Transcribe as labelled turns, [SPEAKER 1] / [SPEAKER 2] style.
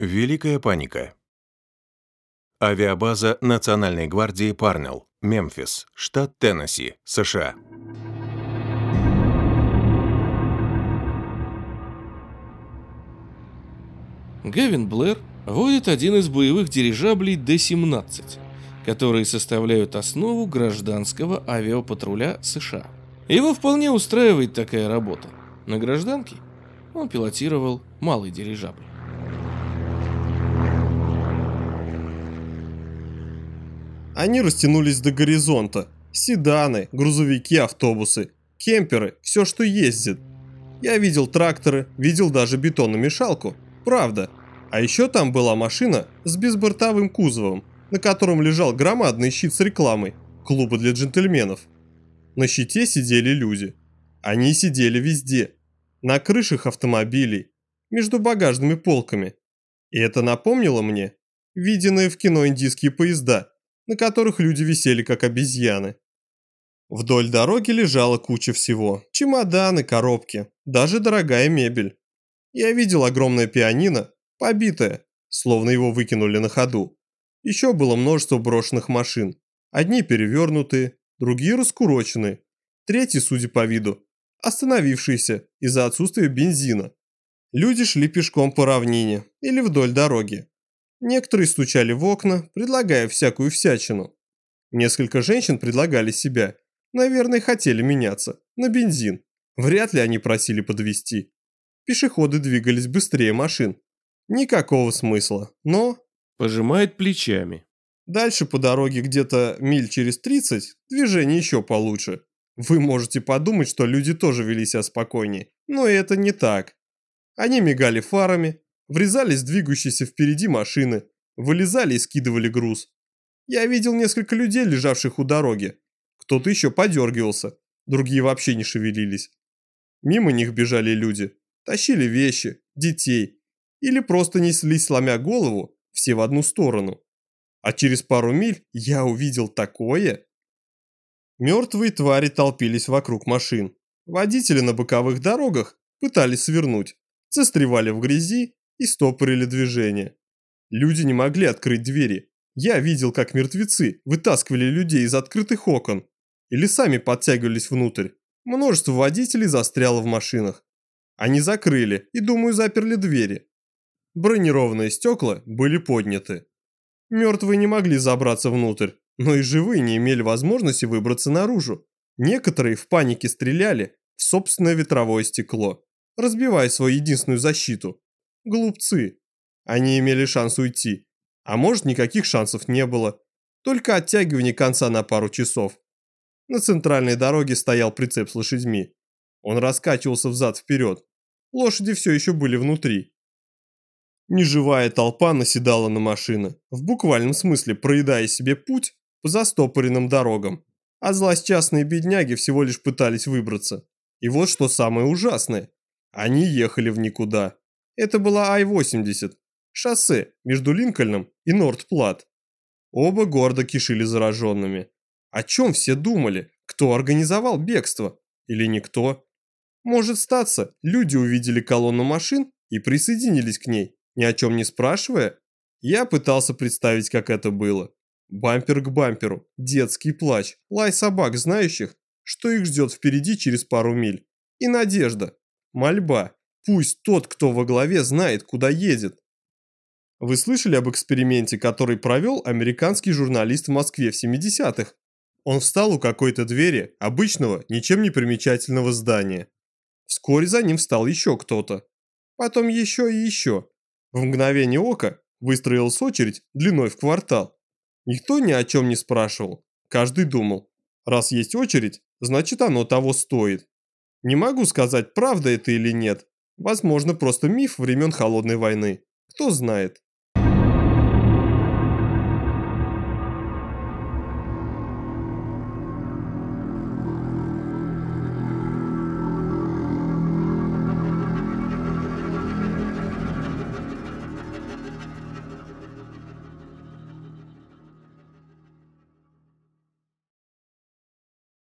[SPEAKER 1] Великая паника. Авиабаза Национальной гвардии Парнелл, Мемфис, штат Теннесси, США.
[SPEAKER 2] Гевин Блэр водит один из боевых дирижаблей Д-17, которые составляют основу гражданского авиапатруля США. Его вполне устраивает такая работа. На гражданке он пилотировал малый дирижабль.
[SPEAKER 3] Они растянулись до горизонта. Седаны, грузовики, автобусы, кемперы, все, что ездит. Я видел тракторы, видел даже бетономешалку. Правда. А еще там была машина с безбортовым кузовом, на котором лежал громадный щит с рекламой клуба для джентльменов. На щите сидели люди. Они сидели везде. На крышах автомобилей, между багажными полками. И это напомнило мне виденные в кино индийские поезда, на которых люди висели как обезьяны. Вдоль дороги лежала куча всего. Чемоданы, коробки, даже дорогая мебель. Я видел огромное пианино, побитое, словно его выкинули на ходу. Еще было множество брошенных машин. Одни перевернутые, другие раскуроченные. Третьи, судя по виду, остановившиеся из-за отсутствия бензина. Люди шли пешком по равнине или вдоль дороги. Некоторые стучали в окна, предлагая всякую всячину. Несколько женщин предлагали себя. Наверное, хотели меняться. На бензин. Вряд ли они просили подвести. Пешеходы двигались быстрее машин. Никакого смысла, но...
[SPEAKER 2] Пожимает плечами.
[SPEAKER 3] Дальше по дороге где-то миль через 30 движение еще получше. Вы можете подумать, что люди тоже вели себя спокойнее, но это не так. Они мигали фарами, врезались двигающиеся впереди машины, вылезали и скидывали груз. Я видел несколько людей, лежавших у дороги. Кто-то еще подергивался, другие вообще не шевелились. Мимо них бежали люди, тащили вещи, детей или просто неслись, сломя голову, все в одну сторону. А через пару миль я увидел такое. Мертвые твари толпились вокруг машин. Водители на боковых дорогах пытались свернуть, застревали в грязи и стопорили движение. Люди не могли открыть двери. Я видел, как мертвецы вытаскивали людей из открытых окон или сами подтягивались внутрь. Множество водителей застряло в машинах. Они закрыли и, думаю, заперли двери. Бронированные стекла были подняты. Мертвые не могли забраться внутрь, но и живые не имели возможности выбраться наружу. Некоторые в панике стреляли в собственное ветровое стекло, разбивая свою единственную защиту. Глупцы. Они имели шанс уйти. А может, никаких шансов не было. Только оттягивание конца на пару часов. На центральной дороге стоял прицеп с лошадьми. Он раскачивался взад-вперед. Лошади все еще были внутри. Неживая толпа наседала на машины, в буквальном смысле проедая себе путь по застопоренным дорогам. А злосчастные бедняги всего лишь пытались выбраться. И вот что самое ужасное. Они ехали в никуда. Это была Ай-80, шоссе между Линкольном и Норт-Плат. Оба города кишили зараженными. О чем все думали? Кто организовал бегство? Или никто? Может статься, люди увидели колонну машин и присоединились к ней, ни о чем не спрашивая? Я пытался представить, как это было. Бампер к бамперу, детский плач, лай собак, знающих, что их ждет впереди через пару миль. И надежда, мольба. Пусть тот, кто во главе, знает, куда едет. Вы слышали об эксперименте, который провел американский журналист в Москве в 70-х? Он встал у какой-то двери обычного, ничем не примечательного здания. Вскоре за ним встал еще кто-то. Потом еще и еще. В мгновение ока выстроилась очередь длиной в квартал. Никто ни о чем не спрашивал. Каждый думал, раз есть очередь, значит оно того стоит. Не могу сказать, правда это или нет, Возможно, просто миф времен Холодной войны. Кто знает.